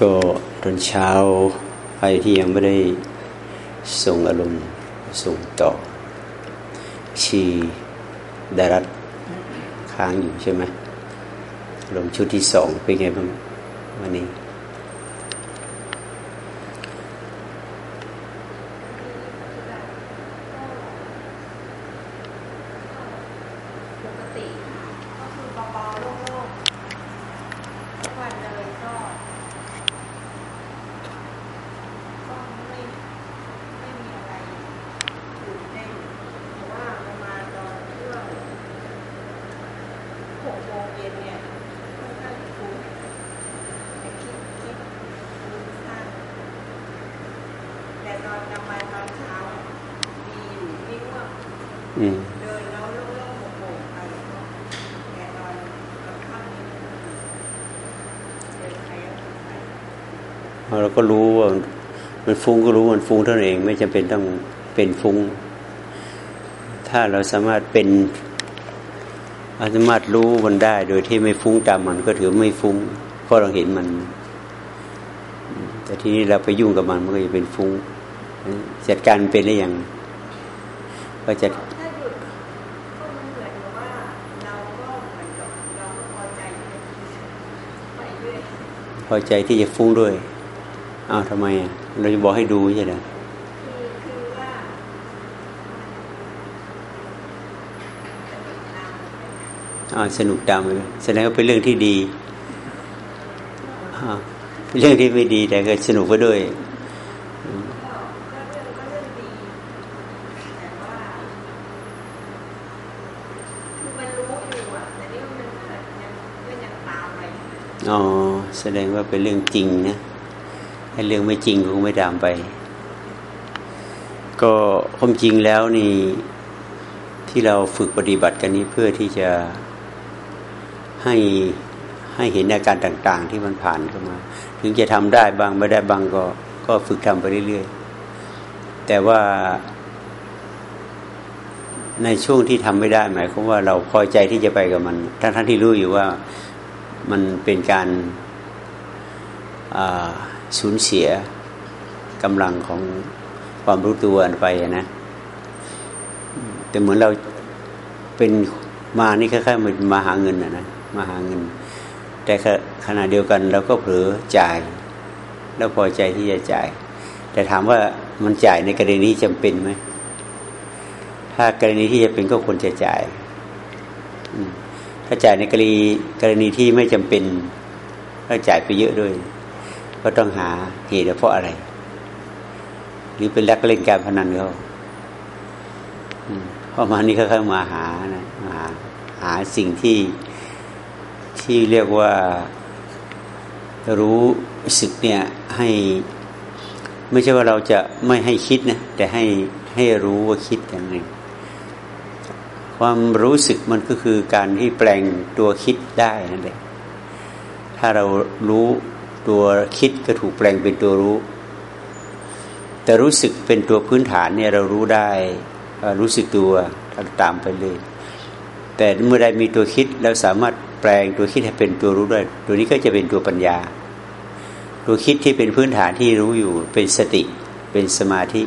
ก็ตอนเช้าใครที่ยังไม่ได้ส่งอารมณ์ส่งต่อ ชีดารัตค้างอยู่ใช่ไหมลมชุดที่สองเป็นไงบ้างวันนี้ เราก็รู้ว่ามันฟุ้งก็รู้มันฟุ้งเท่านั้นเอง ไม่จำเป็นต้องเป็นฟุ้ง ถ้าเราสามารถเป็นสามารถรู้มันได้ โดยที่ไม่ฟุ้งตามมันก็ถือไม่ฟุ้งเพราะเราเห็นมัน แต่ทีนี้เราไปยุ่งกับมันมันก็จะเป็นฟุ้งจัดการเป็นได้ยังก็จะพอใจที่จะฟุ้งด้วย อ้าวทำไมอะเราจะบอกให้ดูใช่ไหมอ่าสนุกตามเลยแสดงว่าเป็นเรื่องที่ดีเป็นเรื่องที่ไม่ดีแต่ก็สนุกไปด้วยอ๋อแสดงว่าเป็นเรื่องจริงนะ ถ้เรื่องไม่จริงคงไม่ดามไป ก็ความจริงแล้วนี่ที่เราฝึกปฏิบัติกันนี้เพื่อที่จะให้ให้เห็นอาการต่างๆ ที่มันผ่านเข้ามา ถึงจะทำได้บางไม่ได้บางก็ก็ฝึกทำไปเรื่อยๆ แต่ว่า ในช่วงที่ทำไม่ได้หมายความว่าเราพอใจที่จะไปกับมัน ทั้งทั้งที่รู้อยู่ว่ามันเป็นการ สูญเสียกำลังของความรู้ตัวไปนะ แต่เหมือนเราเป็นมานี่ค่ๆมันมาหาเงินนะนะมาหาเงิน แต่ขณะเดียวกันเราก็เผลอจ่าย แล้วพอใจที่จะจ่าย แต่ถามว่ามันจ่ายในกรณีจำเป็นไหมถ้ากรณีที่จะเป็นก็ควรจะจ่ายถ้าจ่ายในกรณีกรณีที่ไม่จำเป็นก็จ่ายไปเยอะด้วย ก็ต้องหาเหตุเพราะอะไร หรือเป็นลักเล่นการพนันเขาเพราะมานี่เขาเข้ามาหานะมาหาสิ่งที่ที่เรียกว่ารู้สึกเนี่ยให้ไม่ใช่ว่าเราจะไม่ให้คิดนะแต่ให้ให้รู้ว่าคิดอย่างหนึ่งความรู้สึกมันก็คือการที่แปลงตัวคิดได้นั่นเองถ้าเรารู้ ตัวคิดก็ถูกแปลงเป็นตัวรู้ แต่รู้สึกเป็นตัวพื้นฐานเนี่ยเรารู้ได้รู้สึกตัวตามไปเลย แต่เมื่อใดมีตัวคิดเราสามารถแปลงตัวคิดให้เป็นตัวรู้ได้ ตัวนี้ก็จะเป็นตัวปัญญา ตัวคิดที่เป็นพื้นฐานที่รู้อยู่เป็นสติเป็นสมาธิ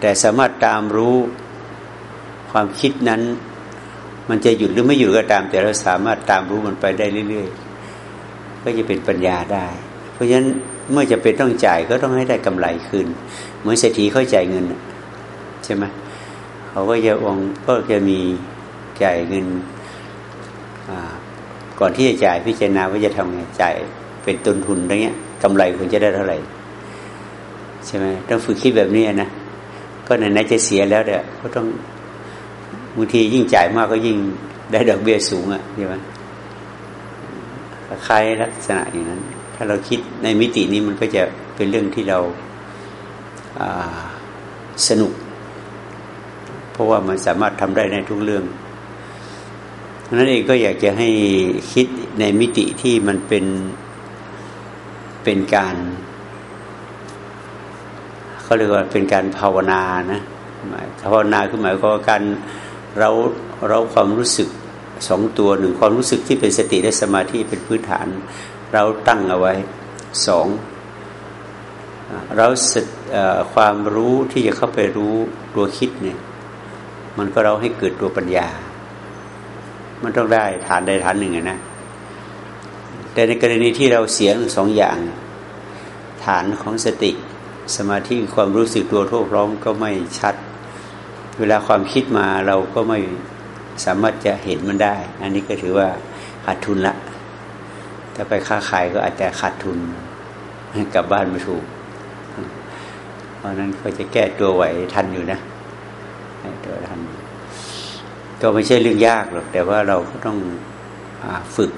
แต่สามารถตามรู้ความคิดนั้น มันจะหยุดหรือไม่หยุดก็ตาม แต่เราสามารถตามรู้มันไปได้เรื่อยๆ ก็จะเป็นปัญญาได้ เพราะฉะนั้นเมื่อจะเป็นต้องจ่ายก็ต้องให้ได้กำไรคืนเหมือนเศรษฐีเขาจ่ายเงินใช่ไหมเขาก็จะองก็จะมีจ่ายเงินก่อนที่จะจ่ายพิจารณาว่าจะทำไงจ่ายเป็นต้นทุนอะไรเงี้ยกำไรคุณจะได้เท่าไหร่ใช่ไหมต้องฝึกคิดแบบนี้นะก็ไหนๆจะเสียแล้วเดี๋ยก็ต้องบางทียิ่งจ่ายมากก็ยิ่งได้ดอกเบี้ยสูงอะใช่ไหม คล้ายลักษณะอย่างนั้น ถ้าเราคิดในมิตินี้มันก็จะเป็นเรื่องที่เราสนุก เพราะว่ามันสามารถทำได้ในทุกเรื่องนั้นเองก็อยากจะให้คิดในมิติที่มันเป็นเป็นการเขาเรียกว่าเป็นการภาวนานะภาวนาคือหมายความว่าการเราเราความรู้สึก สองตัวหนึ่งความรู้สึกที่เป็นสติและสมาธิเป็นพื้นฐาน เราตั้งเอาไว้สองเราความรู้ที่จะเข้าไปรู้ตัวคิดเนี่ยมันก็เราให้เกิดตัวปัญญา มันต้องได้ฐานใดฐานหนึ่งนะแต่ในกรณีที่เราเสียงสองอย่าง ฐานของสติ สมาธิความรู้สึกตัวทั่วพร้อมก็ไม่ชัด เวลาความคิดมาเราก็ไม่ สามารถจะเห็นมันได้ อันนี้ก็ถือว่าขาดทุนละถ้าไปค้าขายก็อาจจะขาดทุนกลับบ้านไม่ถูก เพราะนั้นก็จะแก้ตัวไหวทันอยู่นะตัวทันก็ไม่ใช่เรื่องยากหรอก แต่ว่าเราก็ต้องอฝึก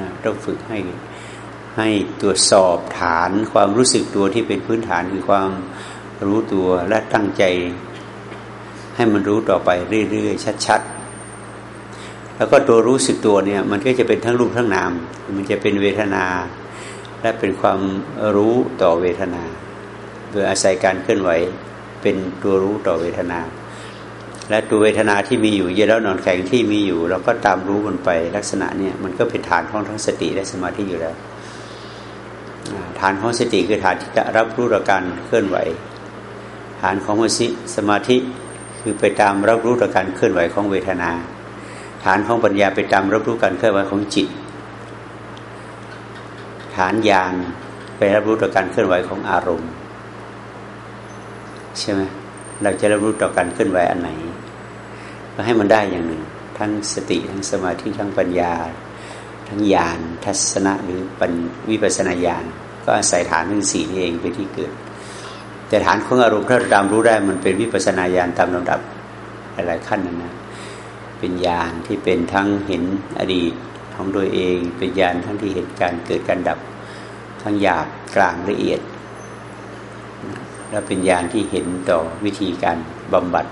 นะต้องฝึกให้ให้ตรวจสอบฐานความรู้สึกตัวที่เป็นพื้นฐานคือความรู้ตัวและตั้งใจ ให้มันรู้ต่อไปเรื่อยๆชัดๆ แล้วก็ตัวรู้สึกตัวเนี่ย มันก็จะเป็นทั้งรูปทั้งนาม มันจะเป็นเวทนา และเป็นความรู้ต่อเวทนา โดยอาศัยการเคลื่อนไหวเป็นตัวรู้ต่อเวทนา และตัวเวทนาที่มีอยู่เยอะแล้วนอนแข็งที่มีอยู่ เราก็ตามรู้มันไปลักษณะเนี่ยมันก็เป็นฐานของทั้งสติและสมาธิอยู่แล้วฐานของสติคือฐานที่จะรับรู้ต่อการเคลื่อนไหว ฐานของมสิสมาธิคือไปตามรับรู้ต่อการเคลื่อนไหวของเวทนา ฐานของปัญญาไปตามรับรู้การเคลื่อนไหวของจิต ฐานญาณไปรับรู้ต่อการเคลื่อนไหวของอารมณ์ใช่ไหมเราจะรับรู้ต่อการเคลื่อนไหวอันไหน ก็ให้มันได้อย่างหนึ่ง ทั้งสติทั้งสมาธิทั้งปัญญา ทั้งญาณทัศนะหรือปัญวิปัสนาญาณก็อาศัยฐานทั้งสี่นี่เองเป็นที่เกิด แต่ฐานของอารมณ์ถ้าเราตามรู้ได้มันเป็นวิปัสนาญาณตามลำดับหลายๆขั้นนะนะ เป็นญาณที่เป็นทั้งเห็นอดีตของโดยเอง เป็นญาณทั้งที่เห็นการเกิดการดับ ทั้งหยาบกลางละเอียด และเป็นญาณที่เห็นต่อวิธีการบำบัด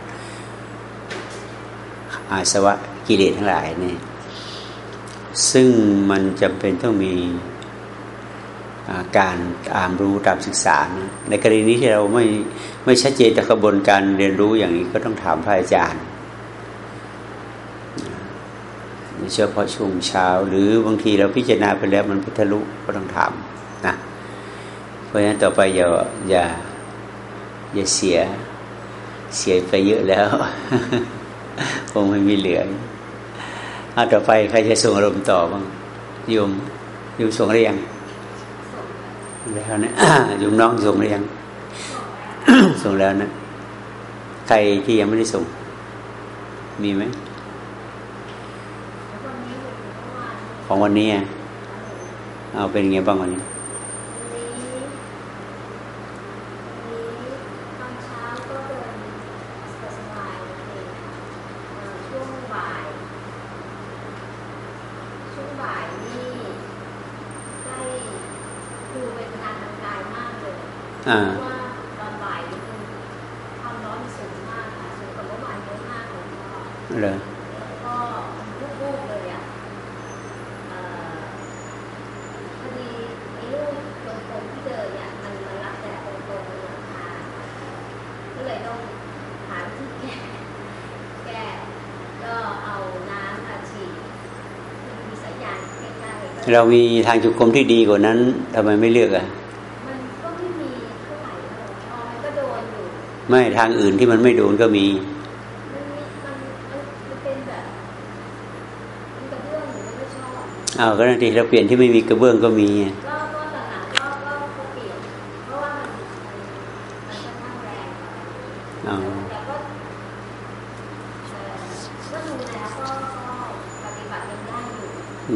อาสวะกิเลสทั้งหลายนี่ซึ่งมันจำเป็นต้องมีการตามรู้ตามศึกษา ในกรณีนี้ที่เราไม่ไม่ชัดเจนแต่กระบวนการเรียนรู้อย่างนี้ก็ต้องถามพระอาจารย์ เฉพาะช่วงเช้า หรือบางทีเราพิจารณาไปแล้วมันพิทะลุก็ต้องถามนะเพราะฉะนั้นต่อไปอย่าอย่าอย่าเสียเสียไปเยอะแล้วคงไม่มีเหลือเอาต่อไปใครจะส่งอารมณ์ต่อบ้างยมยมส่งหรือยังแล้วนะโยมน้องส่งหรือยังส่งแล้วนะ ใครที่ยังไม่ได้ส่ง มีไหม ของวันนี้เอาเป็นไงบ้างวันนี้ว่าตอนบ่ายความร้อนสูงมากค่ะสูงกว่าเมื่อวานเยอะมากเลยเลยก็ลูกๆเลยอะพอดีไอ้ลูกตรงๆที่เดินเนี่ยมันมันรับแต่ตรงๆเลยค่ะก็เลยต้องหาที่แก้แก้ก็เอาน้ำมาฉีดมีสายยางใกล้ๆ เรามีทางจุกรมที่ดีกว่านั้นทำไมไม่เลือกอะไม่ทางอื่นที่มันไม่โดนก็มีเอาก็นั่นทีเราเปลี่ยนที่ไม่มีกระเบื้องก็มีอ๋อ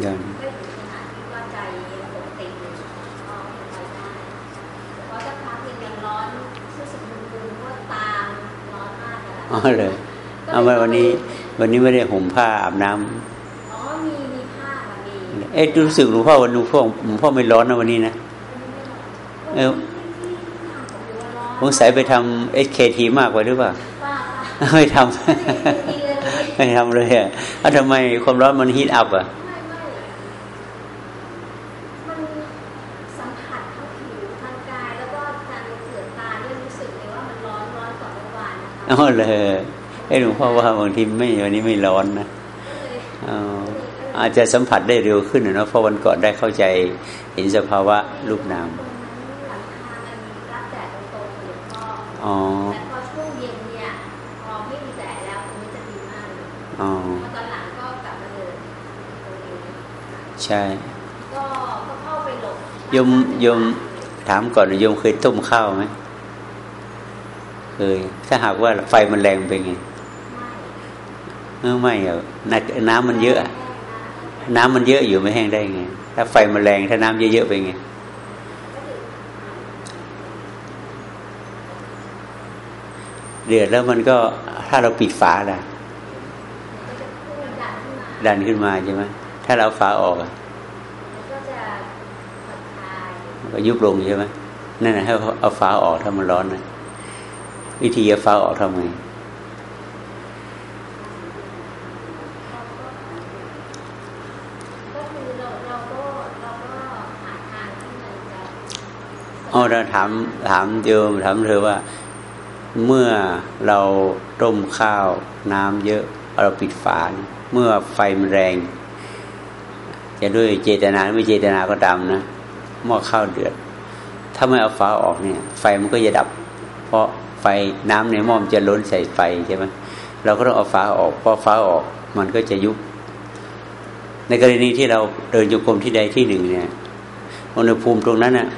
ยังอ๋อเลยเอามาวันนี้ วันนี้ไม่ได้ห่มผ้าอาบน้ำอ๋อมีมีผ้ามีเอ๊ะรู้สึกหลวงพ่อวันหลวงพ่อหลวงพ่อไม่ร้อนนะวันนี้นะเออสงสัยไปทำเอสเคทีมากกว่าหรือเปล่าไม่ทำไม่ทำเลยอะแล้วทำไมความร้อนมันฮีทอัพอะเอาเลย ไอ้หลวงพ่อว่าบางทีไม่วันนี้ไม่ร้อนนะเอาเออาจจะสัมผัสได้เร็วขึ้นนะเพราะวันก่อนได้เข้าใจเห็นสภาวะรูปนามหลังคามันรับแดดตรงๆหลวงพ่ออ๋อแต่พอช่วงเย็นเนี่ยพอไม่มีแดดแล้วตรงนี้จะดีมากเลยอ๋อพอตอนหลังก็กลับมาเดินตรงนี้ใช่ก็ก็เข้าไปหลบโยมโยมถามก่อนโยมเคยต้มข้าวไหมเคยถ้าหากว่าไฟมันแรงเป็นไง ไม่เออไม่อะน้ำน้ำมันเยอะอะ น้ำมันเยอะอยู่ไม่แห้งได้ไง ถ้าไฟมันแรงถ้าน้ำเยอะๆเป็นไงเดือดแล้วมันก็ถ้าเราปิดฝาล่ะก็จะพุ่งดันขึ้นมาดันขึ้นมาใช่ไหมถ้าเราเอาฝาออกอะมันก็จะผ่อนคลายมันก็ยุบลงใช่ไหมนั่นนะให้เอาฝาออกถ้ามันร้อนนะวิธีเอาฝาออกทำไง ก็คือเราเราก็เราก็หาทางที่มันจะ เอาเราถามถามโยมถามเธอว่าเมื่อเราต้มข้าวน้ำเยอะเราปิดฝาเมื่อไฟมันแรง จะด้วยเจตนาไม่เจตนาก็ตามนะหม้อข้าวเดือด ถ้าไม่เอาฝาออกเนี่ย ไฟมันก็จะดับ เพราะไฟน้ำในหม้อมันจะล้นใส่ไฟใช่ไหมเราก็ต้องเอาฝาออกเพราะฝาออกมันก็จะยุบ ในกรณีที่เราเดินจงกรมที่ใดที่หนึ่งเนี่ยอุณหภูมิตรงนั้นน่ะ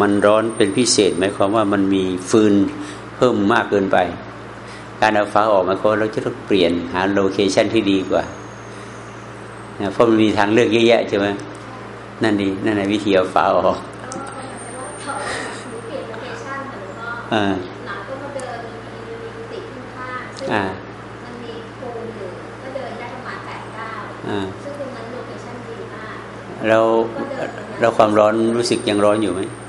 มันร้อนเป็นพิเศษหมายความว่ามันมีฟืนเพิ่มมากเกินไป การเอาฟืนออกหมายความว่าเราจะต้องเปลี่ยนหา location ที่ดีกว่านะเพราะมันมีทางเลือกเยอะแยะใช่ไหมนั่นดีนั่นในวิธีเอาฟืนออกก็มันจะว่าเขาหนูเปลี่ยน location แต่หนูก็อ่าหลังก็มาเดินมีมีกุฏิข้างๆซึ่งอ่ามันมีปูนอยู่ก็เดินได้ประมาณแปดเก้าอ่าซึ่งตรงนั้น location ดีมากเราเราความร้อนรู้สึกยังร้อนอยู่ไหมไม่ร้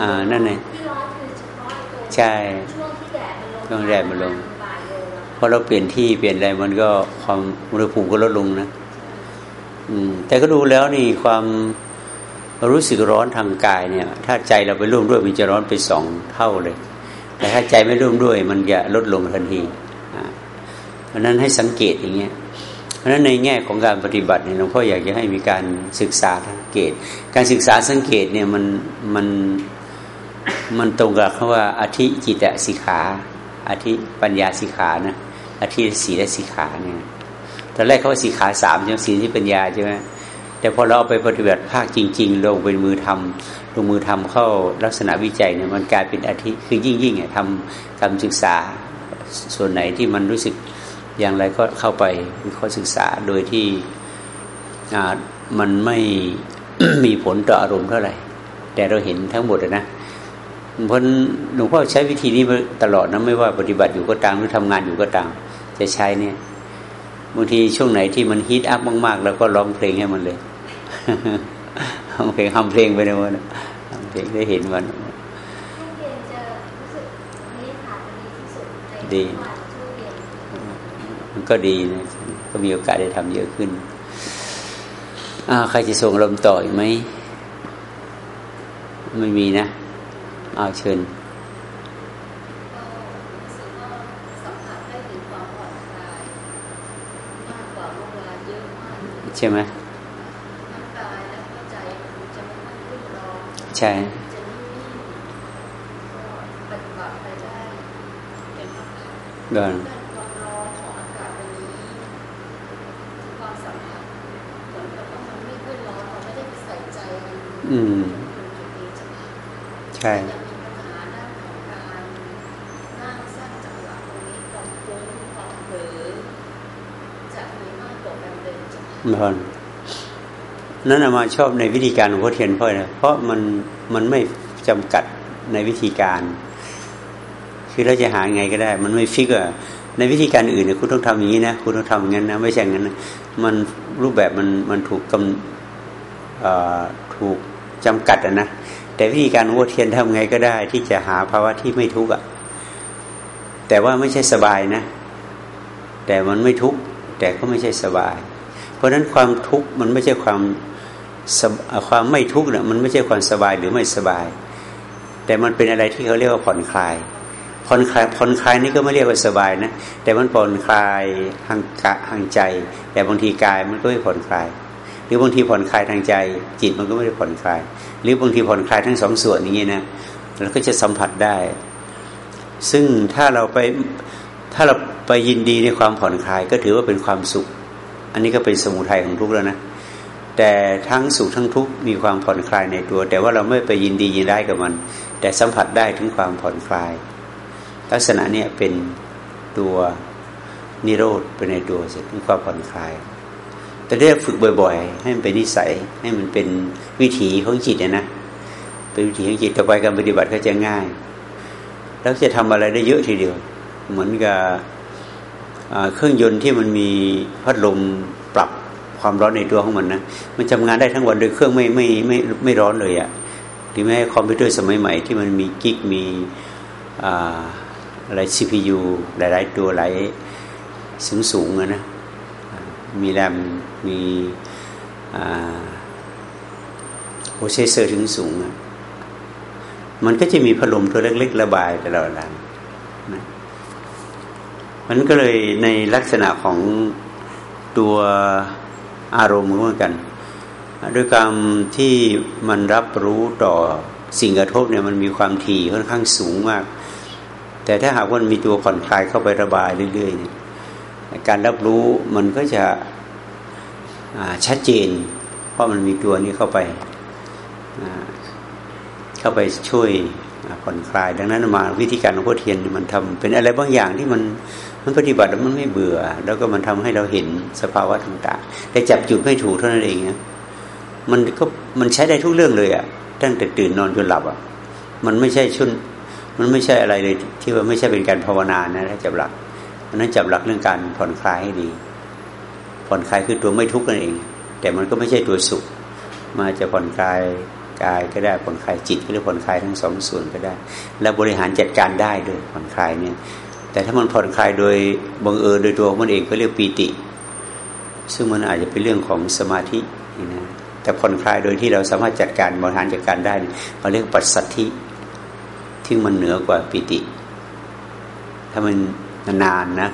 อนเลยอ่านั่นไงที่ร้อนคือเฉพาะไอ้ตัวใช่ช่วงที่แดดมันลงช่วงแดดมันลงบ่ายโมงอะพอเราเปลี่ยนที่เปลี่ยนอะไรมันก็ความอุณหภูมิก็ลดลงนะอืม แต่ก็ดูแล้วนี่ความรู้สึกร้อนทางกายเนี่ย ถ้าใจเราไปร่วมด้วยมันจะร้อนไปสองเท่าเลย แต่ถ้าใจไม่ร่วมด้วย มันจะลดลงทันทีอ่าเพราะฉะนั้นให้สังเกตอย่างเงี้ยเพราะฉะนั้นในแง่ของการปฏิบัติเนี่ยหลวงพ่ออยากจะให้มีการศึกษาสังเกต การศึกษาสังเกตเนี่ยมันมัน มันตรงกับคำว่าอธิจิตสิกขาอธิปัญญาสิกขานะอธิศีลสิกขาเนี่ยตอนแรกเขาว่าสิกขาสามใช่ไหมศีลที่ปัญญาใช่ไหมแต่พอเราเอาไปปฏิบัติภาคจริง ๆ ลงเป็นมือทำลงมือทำเข้าลักษณะวิจัยเนี่ยมันกลายเป็นอธิคือยิ่งยิ่งเนี่ยทำทำศึกษาส่วนไหนที่มันรู้สึกอย่างไรก็เข้าไปวิเคราะห์ศึกษาโดยที่มันไม่มีผลต่ออารมณ์เท่าไหร่ แต่เราเห็นทั้งหมดนะ เพราะหลวงพ่อใช้วิธีนี้มาตลอดนะไม่ว่าปฏิบัติอยู่ก็ตามหรือทำงานอยู่ก็ตาม จะใช้เนี่ยบางทีช่วงไหนที่มันฮีทอัพมากๆแล้วก็ร้องเพลงให้มันเลยร้องเพลงทำเพลงไปเลยวันทำเพลงได้เห็นมันช่วงเย็นจะรู้สึกวันนี้ขาดดีที่สุดในดีวันช่วงเย็นมันก็ดีนะก็มีโอกาสได้ทำเยอะขึ้นอ้าวใครจะส่งลมต่ออีกไหมไม่มีนะ อ้าวเชิญก็รู้สึกว่าสัมผัสได้ถึงความผ่อนคลายมากกว่าเมื่อวานเยอะมากเลยใช่ไหมทั้งกายและก็ใจมันจะไม่ค่อยขึ้นร้อนใช่จะนิ่งๆก็ปฏิบัติไปได้เป็นพักๆก่อนด้านความร้อนของอากาศวันนี้ความสัม อนนั่นน่ะมาชอบในวิธีการของพ่อเทียนพ่อนะเพราะมันมันไม่จำกัดในวิธีการ คือเราจะหาไงก็ได้ มันไม่ฟิกอะในวิธีการอื่นเนี่ยคุณต้องทำอย่างนี้นะคุณต้องทำอย่างนั้นนะไม่ใช่อย่างนั้นนะมันรูปแบบมันมันถูกกำถูกจำกัดอะนะแต่วิธีการของพ่อเทียนทำไงก็ได้ ที่จะหาภาวะที่ไม่ทุกข์อะแต่ว่าไม่ใช่สบายนะ แต่มันไม่ทุกข์แต่ก็ไม่ใช่สบาย ราะฉะนั้นความทุกข์มันไม่ใช่ความความไม่ทุกข์เนี่ยมันไม่ใช่ความสบายหรือไม่สบาย แต่มันเป็นอะไรที่เขาเรียกว่าผ่อนคลายผ่อนคลายผ่อนคลายนี่ก็ไม่เรียกว่าสบายนะแต่มันผ่อนคลายทางกะทางใจ แต่บางทีกายมันก็ไม่ผ่อนคลาย หรือบางทีผ่อนคลายทางใจ จิตมันก็ไม่ได้ผ่อนคลาย หรือบางทีผ่อนคลายทั้งสองส่วนอย่างนี้นะเราก็จะสัมผัสได้ ซึ่งถ้าเราไปถ้าเราไปยินดีในความผ่อนคลายก็ถือว่าเป็นความสุข อันนี้ก็เป็นสมุทัยของทุกข์แล้วนะแต่ทั้งสุขทั้งทุกข์มีความผ่อนคลายในตัว แต่ว่าเราไม่ไปยินดียินได้กับมัน แต่สัมผัสได้ถึงความผ่อนคลาย ลักษณะเนี้ยเป็นตัวนิโรธเป็นในตัวเสร็จถึงความผ่อนคลาย แต่ได้ฝึกบ่อย ๆ ให้มันเป็นนิสัยให้มันเป็นวิถีของจิตนะเป็นวิถีของจิตต่อไปการปฏิบัติก็จะง่าย แล้วจะทำอะไรได้เยอะทีเดียว เหมือนกับ เครื่องยนต์ที่มันมีพัดลมปรับความร้อนในตัวของมันนะมันทำงานได้ทั้งวันโดยเครื่องไม่ไม่ไม่ไม่ร้อนเลยอะ่ะหรือแม้คอมพิวเตอร์สมัยใหม่ที่มันมีกิกมีอะไร CPU หลาย ๆ ตัวหลายสูงสูงนะมีแรมมีprocessor ถึงสูง มันก็จะมีพัดลมตัวเล็ก ๆ ระบายตลอดเวลา มันก็เลยในลักษณะของตัวอารมณ์เหมือนกันด้วยการที่มันรับรู้ต่อสิ่งกระทบเนี่ยมันมีความถี่ค่อนข้างสูงมาก แต่ถ้าหากว่ามีตัวผ่อนคลายเข้าไประบายเรื่อยๆการรับรู้มันก็จะชัดเจน เพราะมันมีตัวนี้เข้าไปเข้าไปช่วยผ่อนคลาย ดังนั้นมาวิธีการของพุทเทียนมันทำเป็นอะไรบางอย่างที่มัน มันปฏิบัติแล้วมันไม่เบื่อ แล้วก็มันทำให้เราเห็นสภาวะต่างๆ แต่จับจุดไม่ถูกเท่านั้นเองนะมันก็มันใช้ได้ทุกเรื่องเลยอะ่ะตั้งแต่ตื่นนอนจนหลับอะ่ะ มันไม่ใช่ชุนมันไม่ใช่อะไรเลยที่ว่าไม่ใช่เป็นการภาวนานะถ้าจับหลักอันนั้นจับหลักเรื่องการผ่อนคลายให้ดี ผ่อนคลายคือตัวไม่ทุกข์นั่นเอง แต่มันก็ไม่ใช่ตัวสุข มาจะผ่อนคลายกายก็ได้ผ่อนคลายจิตก็ได้ผ่อนคลายทั้งสองส่วนก็ได้ และบริหารจัดการได้ด้วยผ่อนคลายเนี่ย แต่ถ้ามันผ่อนคลายโดยบังเอิญโดยตัวมันเองก็เรียกปีติ ซึ่งมันอาจจะเป็นเรื่องของสมาธินะแต่ผ่อนคลายโดยที่เราสามารถจัดการบริหารจัดการได้เราเรียกปัสสัทธิที่มันเหนือกว่าปิติ ถ้ามันนานนะ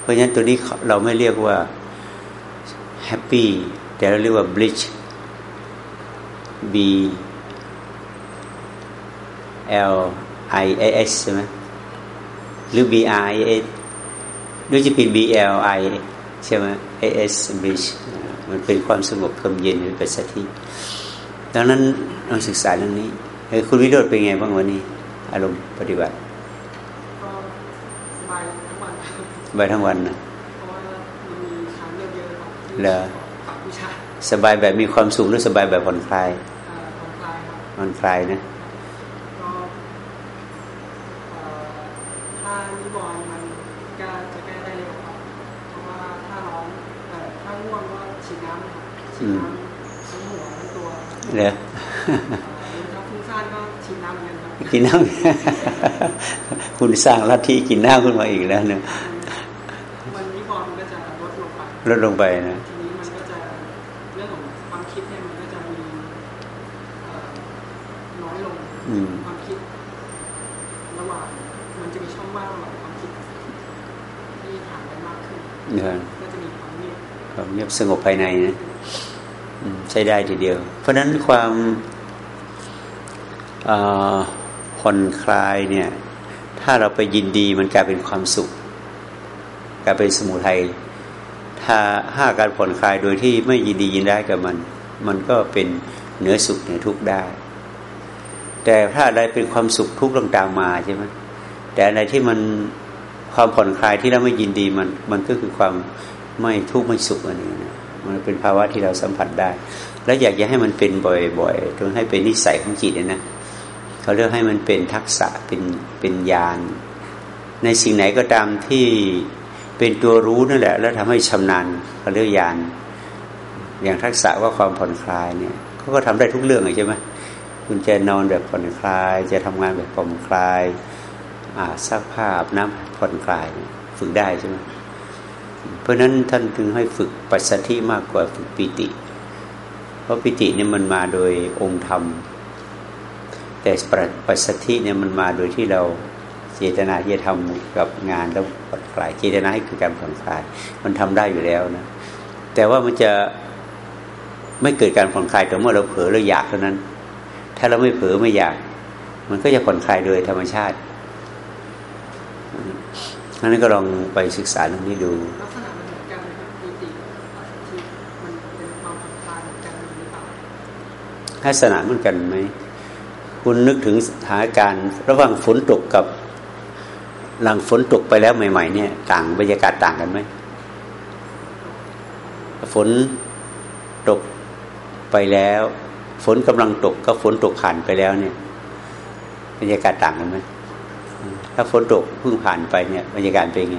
เพราะฉะนั้นตัวนี้เราไม่เรียกว่าแฮปปี้แต่เราเรียกว่าบลิช B L I S ใช่ไหม หรือ B R I S หรือจะเป็น B L I ใช่ไหม A S bridge มันเป็นความสงบความเย็นเป็นปัสสัทธิดังนั้นเราศึกษาเรื่องนี้คุณวิโรธเป็นไงบ้างวันนี้ อารมณ์ปฏิบัติสบายทั้งวันสบายทั้งวันนะเพราะว่ามีชั้นเยอะๆครับเหรอสบายแบบมีความสุขหรือสบายแบบผ่อนคลายผ่อนคลายนะถ้านิวรณ์มันก็จะแก้ได้เร็วครับเพราะว่าถ้าร้องถ้าง่วงก็ฉีดน้ำฉีดน้ำทั้งหัวทั้งตัวเหรอกินน้ำคุณสร้างลัทธิกินน้ำขึ้นมาอีกแล้วเนี่ยวันนี้บอลก็จะลดลงไปลดลงไปนะทีนี้มันก็จะเรื่องของความคิดเนี่ยมันก็จะมีน้อยลงความคิดระหว่างมันจะมีช่องว่างระหว่างความคิดที่ห่างกันมากขึ้นก็จะมีความเงียบความเงียบสงบภายในนะ ใช้ได้ทีเดียว เพราะนั้นความผ่อนคลายเนี่ย ถ้าเราไปยินดีมันกลายเป็นความสุข กลายเป็นสมุทัยถ้าห้าการผ่อนคลายโดยที่ไม่ยินดียินได้กับมัน มันก็เป็นเหนือสุขเหนือทุกข์ได้ แต่ถ้าอะไรเป็นความสุขทุกข์ต่างๆมาใช่ไหมแต่อะไรที่มันความผ่อนคลายที่เราไม่ยินดีมัน มันก็คือความไม่ทุกข์ไม่สุขอันนี้นะ มันเป็นภาวะที่เราสัมผัสได้ แล้วอยากจะให้มันเป็นบ่อยๆจนให้เป็นนิสัยของจิตนะเขาเรียกให้มันเป็นทักษะเป็นเป็นญาณในสิ่งไหนก็ตามที่เป็นตัวรู้นั่นแหละ แล้วทำให้ชำนาญเขาเรียกญาณอย่างทักษะว่าความผ่อนคลายเนี่ยเขาก็ทำได้ทุกเรื่องใช่ไหมคุณจะนอนแบบผ่อนคลาย จะทำงานแบบผ่อนคลายอาซักผ้าอาบน้ำผ่อนคลายฝึกได้ใช่ไหม เพราะนั้นท่านถึงให้ฝึกปัสสธิมากกว่าฝึกปิติ เพราะปิติเนี่ยมันมาโดยองค์ธรรม แต่ปัสสธิเนี่ยมันมาโดยที่เราเจตนาที่จะทำกับงานแล้วผ่อนคลายเจตนาให้คือการผ่อนคลาย มันทำได้อยู่แล้วนะแต่ว่ามันจะไม่เกิดการผ่อนคลายแต่เมื่อเราเผลอเราอยากเท่านั้น ถ้าเราไม่เผลอไม่อยาก มันก็จะผ่อนคลายโดยธรรมชาติอันนั้นก็ลองไปศึกษาเรื่องนี้ดู ลักษณะเหมือนกันไหมคุณนึกถึงสถานการณ์ระหว่างฝนตกกับหลังฝนตกไปแล้วใหม่ ๆ เนี่ย ต่างบรรยากาศต่างกันไหมฝนตกไปแล้ว ฝนกำลังตกก็ฝนตกผ่านไปแล้วเนี่ย บรรยากาศต่างกันไหมถ้าฝนตกเพิ่งผ่านไปเนี่ยบรรยากาศเป็นไง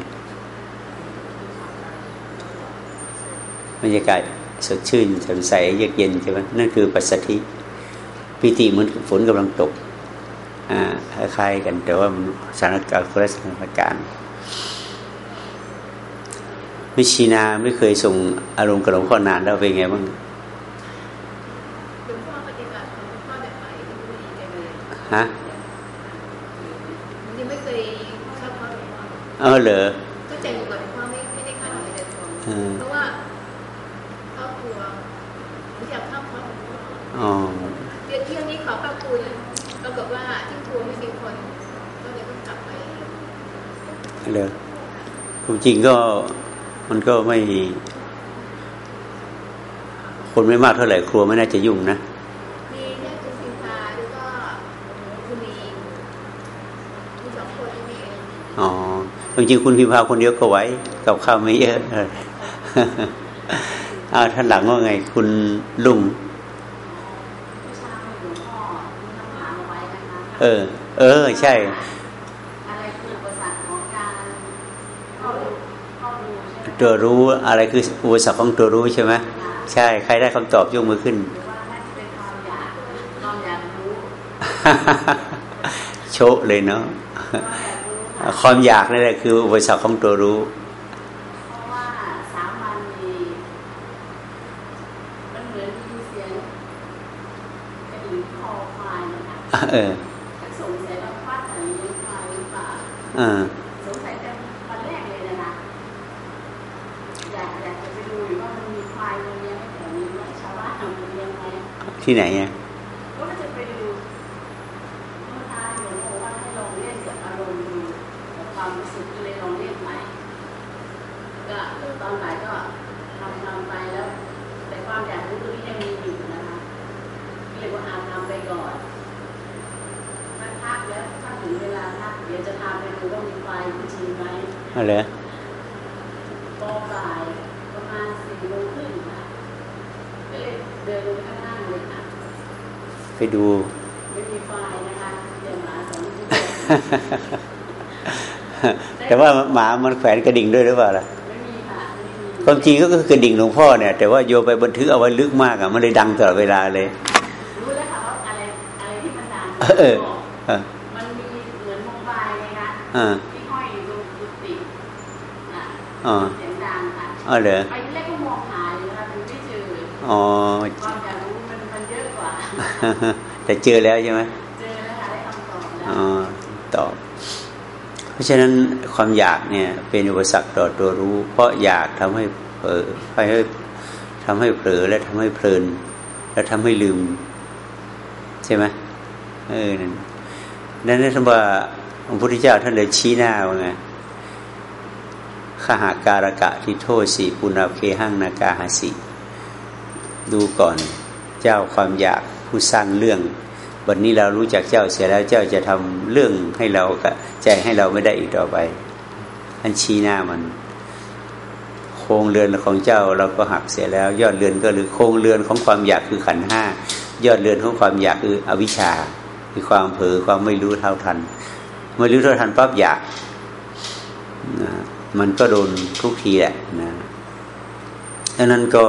บรรยากาศ สดชื่นแจ่มใสเยือกเย็นใช่ไหมนั่นคือปัสสธิปิติเหมือนฝนกำลังตกอ่าคล้ายๆกันแต่ว่าสถานการณ์คนละสถานการณ์มิชีนาไม่เคยส่งอารมณ์กับหลวงพ่อนานแล้วเป็นไงบ้างหลวงพ่อปฏิบัติของหลวงพ่อแบบไหนไม่รู้ดีจังเลยฮะยังไม่เคยเข้าเข้าหลวงพ่อเออเหรอก็ใจอยู่กับหลวงพ่อไม่ไม่ได้เข้าอะไรเลยเออเพราะว่าครอบครัวไม่อยากเข้าครอบครัว อ๋อเดี๋ยวเที่ยงนี้ขอครอบครัวเลยปรากฏว่าที่ครัวไม่มีคนก็เลยต้องกลับไปเหรอความจริงก็มันก็ไม่ คนไม่มากเท่าไหร่ครัวไม่น่าจะยุ่งนะมีแค่คุณพิมพาแล้วก็คุณมีมีสองคนนี่เองอ๋อจริงๆคุณพิมพาคนเดียวก็ไหว้กับข้าวไม่เยอะเอออ้าวท่านหลังว่าไง คุณลุง ผู้ชายหลวงพ่อมีคำถามเอาไว้นะคะ เออ เออ ใช่อะไรคืออุปสรรคของการเข้าดูเข้าดูใช่ไหมตัวรู้อะไรคืออุปสรรคของตัวรู้ใช่ไหมใช่ ใครได้คำตอบยกมือขึ้นหรือว่าน่าจะเป็นความอยากความอยากรู้โชะเลยเนาะความอยากรู้ค่ะความอยากนั่นแหละคืออุปสรรคของตัวรู้เพราะว่าสามวันนี้มันเหมือนมีเสียงกระดิ่งคอ ล่าเออสงสัยแต่วันแรกเลยนะนะอยากอยากจะไปดูอยู่ว่ามันมีควายมาเลี้ยงแถวนี้ไหมชาวบ้านเอามาเลี้ยงไหมที่ไหนอะ ก็จะไปดูเมื่อท้ายหลวงบอกว่าให้ลองเล่นกับอารมณ์ดูกับความรู้สึกก็เลยลองเล่นใหม่ก็ตอนบ่ายก็ทำทำไปแล้ว แต่ความอยากรู้ตรงนี้ยังมีอยู่นะคะเรียกว่าอาทำไปก่อนสักพักแล้วถ้าถึงเวลาพักเดี๋ยวจะพาไปดูว่ามีควายจริงไหม อะไรพอบ่ายประมาณสี่โมงครึ่งค่ะก็เลยเดินลงไปข้างล่างเลยค่ะไปดูไม่มีไฟนะคะเดี๋ยวหมาสองตัวแต่ว่าหมามันแขวนกระดิ่งด้วยหรือเปล่าล่ะไม่มีค่ะไม่มีความจริงก็คือกระดิ่งหลวงพ่อเนี่ยแต่ว่าโยไปบันทึกเอาไว้ลึกมากอะมันเลยดังตลอดเวลาเลยรู้แล้วค่ะว่าอะไรอะไรที่มันดังเออเออมันมีเหมือนโมบายเลยนะ เออ ที่ห้อยอยู่ตรงกุฏิ อะอ๋อเสียงดังค่ะอ๋อเหรอไปที่แรกก็มองหาอยู่นะคะแต่ไม่เจออ๋อความอยากรู้มันมันเยอะกว่า แต่เจอแล้วใช่ไหมเจอแล้วค่ะได้คำตอบแล้วอ๋อตอบ เพราะฉะนั้นความอยากเนี่ย เป็นอุปสรรคต่อตัวรู้ เพราะอยากทำให้เผลอให้ทำให้เผลอและทำให้เพลิน และทำให้ลืม ใช่ไหมเออนั่นนั่นนั่นว่าพระพุทธเจ้าท่านเลยชี้หน้าว่าไง ขหาการกะทิโทสีปุณาเคหังนากาหาสิ ดูก่อนเจ้าความอยากผู้สร้างเรื่อง วันนี้เรารู้จักเจ้าเสียแล้วเจ้าจะทำเรื่องให้เรากใจให้เราไม่ได้อีกต่อไปท่านชี้หน้ามัน โครงเรือนของเจ้าเราก็หักเสียแล้ว ยอดเรือนก็หรือโครงเรือนของความอยากคือขันห้ายอดเรือนของความอยากคืออวิชชาคือความเผลอความไม่รู้เท่าทัน ไม่รู้เท่าทันปั๊บอยากนะ มันก็โดนทุกทีแหละนะดังนั้นก็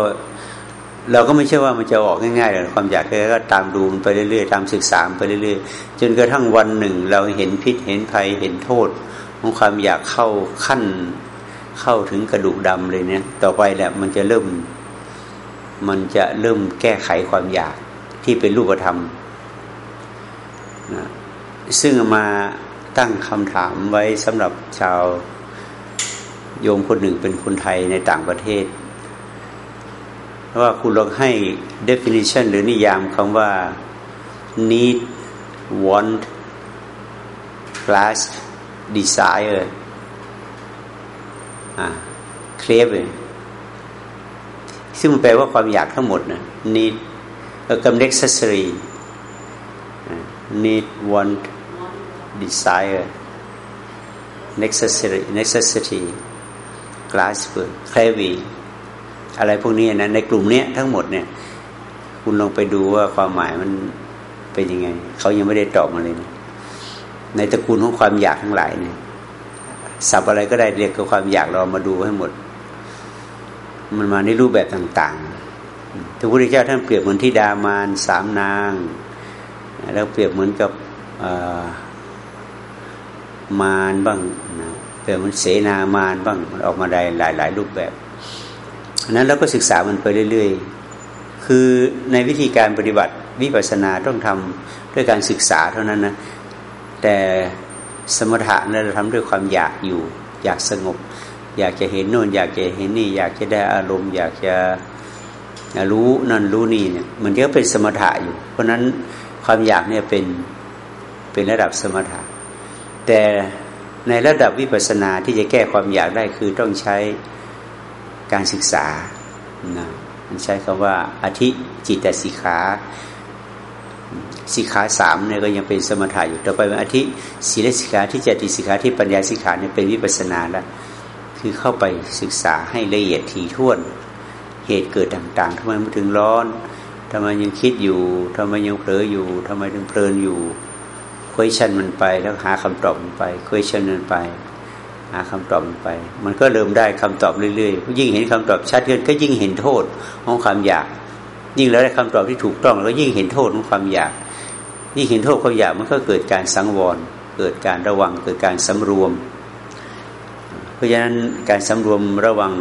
เราก็ไม่ใช่ว่ามันจะออกง่ายๆเลยความอยากแค่ก็ตามดูมันไปเรื่อยๆตามศึกษาไปเรื่อยๆ จนกระทั่งวันหนึ่ง เราเห็นพิษเห็นภัยเห็นโทษของความอยากเข้าขั้นเข้าถึงกระดูกดำเลยเนี่ย ต่อไปแหละมันจะเริ่ม มันจะเริ่มแก้ไขความอยากที่เป็นรูปธรรมนะซึ่งมาตั้งคำถามไว้สำหรับชาว โยมคนหนึ่งเป็นคนไทยในต่างประเทศ ว่าคุณลองให้ definition หรือนิยามคำว่า need want lust desire อ่าเคลฟเลยซึ่งมันแปลว่าความอยากทั้งหมดนะ need กับ necessary need want desire necessary necessity grasp craving อะไรพวกนี้นะในกลุ่มนี้ทั้งหมดเนี่ย คุณลองไปดูว่าความหมายมันเป็นยังไง เขายังไม่ได้ตอบมาเลยนะในตระกูลของความอยากทั้งหลายเนี่ยสับอะไรก็ได้เรียกกับความอยากเรามาดูให้หมด มันมาในรูปแบบต่างๆพระพุทธเจ้าท่านเปรียบเหมือนที่ดามานสามนาง แล้วเปรียบเหมือนกับมารบ้างนะ เปรียบเหมือนเสนามารบ้างมันออกมาได้หลายๆรูปแบบนั้นเราก็ศึกษามันไปเรื่อย ๆ คือในวิธีการปฏิบัติวิปัสสนาต้องทำด้วยการศึกษาเท่านั้นนะแต่สมถะนั้นเราทำด้วยความอยากอยู่ อยากสงบ อยากจะเห็นโน่น อยากจะเห็นนี่ อยากจะได้อารมณ์ อยากจะรู้นั่นรู้นี่เนี่ยมันก็เป็นสมถะอยู่ เพราะนั้นความอยากเนี่ยเป็นเป็นระดับสมถะ แต่ ในระดับวิปัสสนาที่จะแก้ความอยากได้คือต้องใช้การศึกษานะมันใช้คำว่าอธิจิตสิกขาสิกขาสามเนี่ยก็ยังเป็นสมถะอยู่ต่อไปเป็นอธิศีลสิกขาที่จติสิกขาที่ปัญญาสิกขาเนี่ยเป็นวิปัสนาแล้วคือเข้าไปศึกษาให้ละเอียดถี่ถ้วน เหตุเกิดต่างๆทำไมมันถึงร้อนทำไมยังคิดอยู่ทำไมยังเผลออยู่ทำไมถึงเพลินอยู่ คุยชันมันไป แล้วหาคำตอบมันไปคุยชันมันไป หาคำตอบมันไป มันก็เริ่มได้คำตอบเรื่อยๆยิ่งเห็นคำตอบชัดขึ้นก็ยิ่งเห็นโทษของความอยาก ยิ่งแล้วได้คำตอบที่ถูกต้องแล้วยิ่งเห็นโทษของความอยากนี่งเห็นโทษความอยากมันก็เกิดการสังวร เกิดการระวังเกิดการสำรวม เพราะฉะนั้นการสำรวมระวัง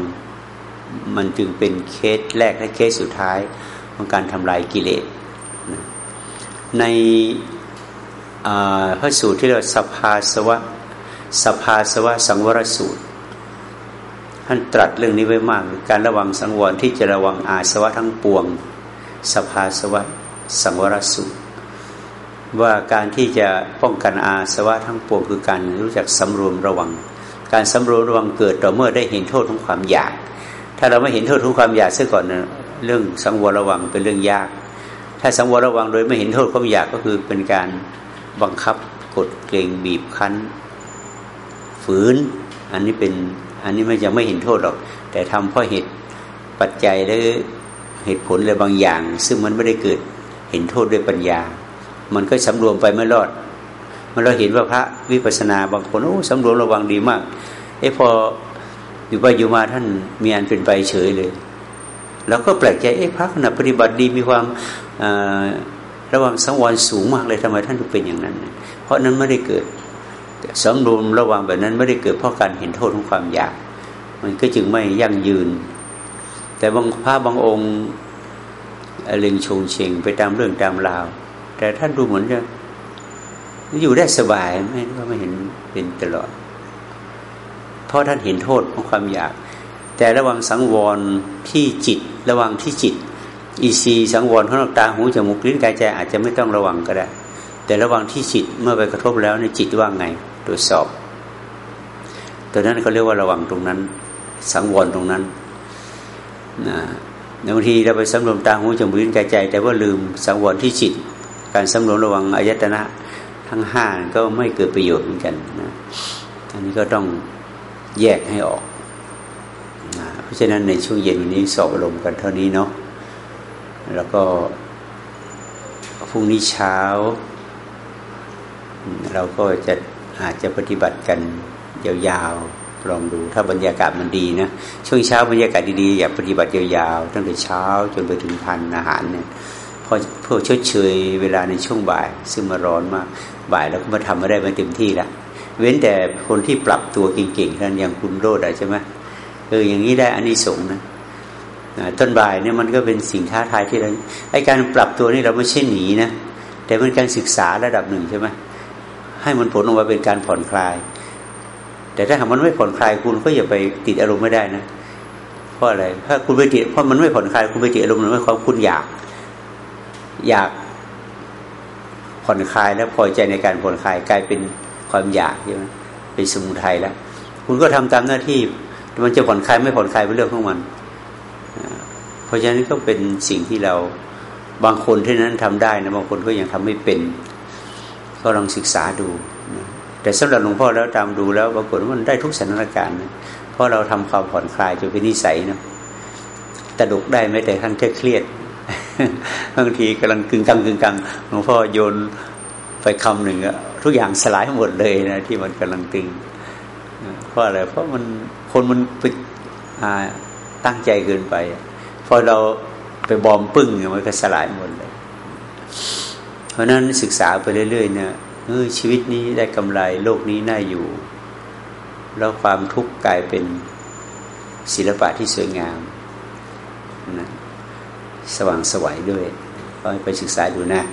มันจึงเป็นเคสแรกและเคสสุดท้ายของการทำลายกิเลสใน พระสูตรที่เราสภาสวะสภาสวะสังวรสูตร ท่านตรัสเรื่องนี้ไว้มาก การระวังสังวรที่จะระวังอาสวะทั้งปวง สภาสวะสังวรสูตร ว่าการที่จะป้องกันอาสวะทั้งปวงคือการรู้จักสำรวมระวัง การสำรวมระวังเกิดต่อเมื่อได้เห็นโทษของความอยาก ถ้าเราไม่เห็นโทษของความอยากเสียก่อนนะเรื่องสังวรระวังเป็นเรื่องยาก ถ้าสังวรระวังโดยไม่เห็นโทษความอยากก็คือเป็นการ บังคับกดเกรงบีบคั้น ฝืน อันนี้เป็นอันนี้ไม่จะไม่เห็นโทษหรอก แต่ทำเพราะเหตุปัจจัยหรือเหตุผลอะไรบางอย่าง ซึ่งมันไม่ได้เกิดเห็นโทษด้วยปัญญา มันก็สำรวมไปไม่รอดมันเราเห็นว่าพระวิปัสนาบางคนโอ้สำรวมระวังดีมากไอ้พออยู่ไปอยู่มาท่านมีอันเป็นไปเฉยเลย แล้วก็แปลกใจไอ้พระขณะปฏิบัติดีมีความ ระวังสังวรสูงมากเลยทำไมท่านถึงเป็นอย่างนั้น เพราะนั้นไม่ได้เกิดสำรวมระวังแบบนั้นไม่ได้เกิดเพราะการเห็นโทษของความอยาก มันก็จึงไม่ยั่งยืน แต่บางพระบางองค์เล็งชงเชงไปตามเรื่องตามราว แต่ท่านดูเหมือนจะอยู่ได้สบายไม่ก็ไม่เห็นเป็นตลอด เพราะท่านเห็นโทษของความอยาก แต่ระวังสังวรที่จิต ระวังที่จิต อีซีสังวรของตาหูจมูกลิ้นกายใจอาจจะไม่ต้องระวังก็ได้ แต่ระวังที่จิตเมื่อไปกระทบแล้วในจิตว่าไงตรวจสอบตัวนั้นเขาเรียกว่าระวังตรงนั้น สังวรตรงนั้นนะบางทีเราไปสำรวมตาหูจมูกลิ้นกายใจ แต่ว่าลืมสังวรที่จิต การสำรวมระวังอายตนะทั้งห้าก็ไม่เกิดประโยชน์เหมือนกันนะอันนี้ก็ต้องแยกให้ออกนะเพราะฉะนั้นในช่วงเย็นวันนี้สอบอารมณ์กันเท่านี้เนาะ แล้วก็พรุ่งนี้เช้า เราก็จะอาจจะปฏิบัติกันยาวๆลองดู ถ้าบรรยากาศมันดีนะช่วงเช้าบรรยากาศดีๆอย่าปฏิบัติยาวๆตั้งแต่เช้าจนไปถึงพันอาหารเนี่ยพอเพื่อชดเชยเวลาในช่วงบ่าย ซึ่งมาร้อนมากบ่ายแล้วก็มาทำมาได้มาเต็มที่ละเว้นแต่คนที่ปรับตัวเก่งๆท่านอย่างคุณโรดใช่ไหมเอออย่างนี้ได้อันนี้สงนะ ต้นบ่ายเนี่ยมันก็เป็นสิ่งท้าทายที่เราไอการปรับตัวนี่เราไม่ใช่หนีนะแต่เป็นการศึกษาระดับหนึ่งใช่ไหมให้มันผลออกมาเป็นการผ่อนคลาย แต่ถ้าหากมันไม่ผ่อนคลายคุณก็อย่าไปติดอารมณ์ไม่ได้นะเพราะอะไรถ้าคุณไปติดเพราะมันไม่ผ่อนคลายคุณไปติดอารมณ์มันไม่ความคุณอยาก อยากผ่อนคลายแล้วพอใจในการผ่อนคลายกลายเป็นความอยากใช่ไหมเป็นสมุทัยแล้ว คุณก็ทำตามหน้าที่มันจะผ่อนคลายไม่ผ่อนคลายเป็นเรื่องของมัน ราะฉะนั้นก็เป็นสิ่งที่เราบางคนที่นั้นทำได้นะบางคนก็ยังทำไม่เป็น ก็ลองศึกษาดูนะแต่สำหรับหลวงพ่อแล้วตามดูแล้วปรากฏว่ามันได้ทุกสถานการณ์นะเพราะเราทำความผ่อนคลายจนเป็นนิสัยนะตะดุกได้ไม่แต่ทั้งเครียดบางทีกำลังกึ่งกลางกึ่งกลางหลวงพ่อโยนไปคำหนึ่งอะทุกอย่างสลายหมดเลยนะที่มันกำลังตึงเพราะอะไรเพราะมันคนมันไปตั้งใจเกินไป พอเราไปบอมปึ้งมันก็สลายหมดเลย เพราะนั้นศึกษาไปเรื่อยๆเนี่ยเออชีวิตนี้ได้กำไรโลกนี้น่าอยู่ แล้วความทุกข์กลายเป็นศิลปะที่สวยงามนะสว่างสวัยด้วยก็ไปศึกษาดูนะ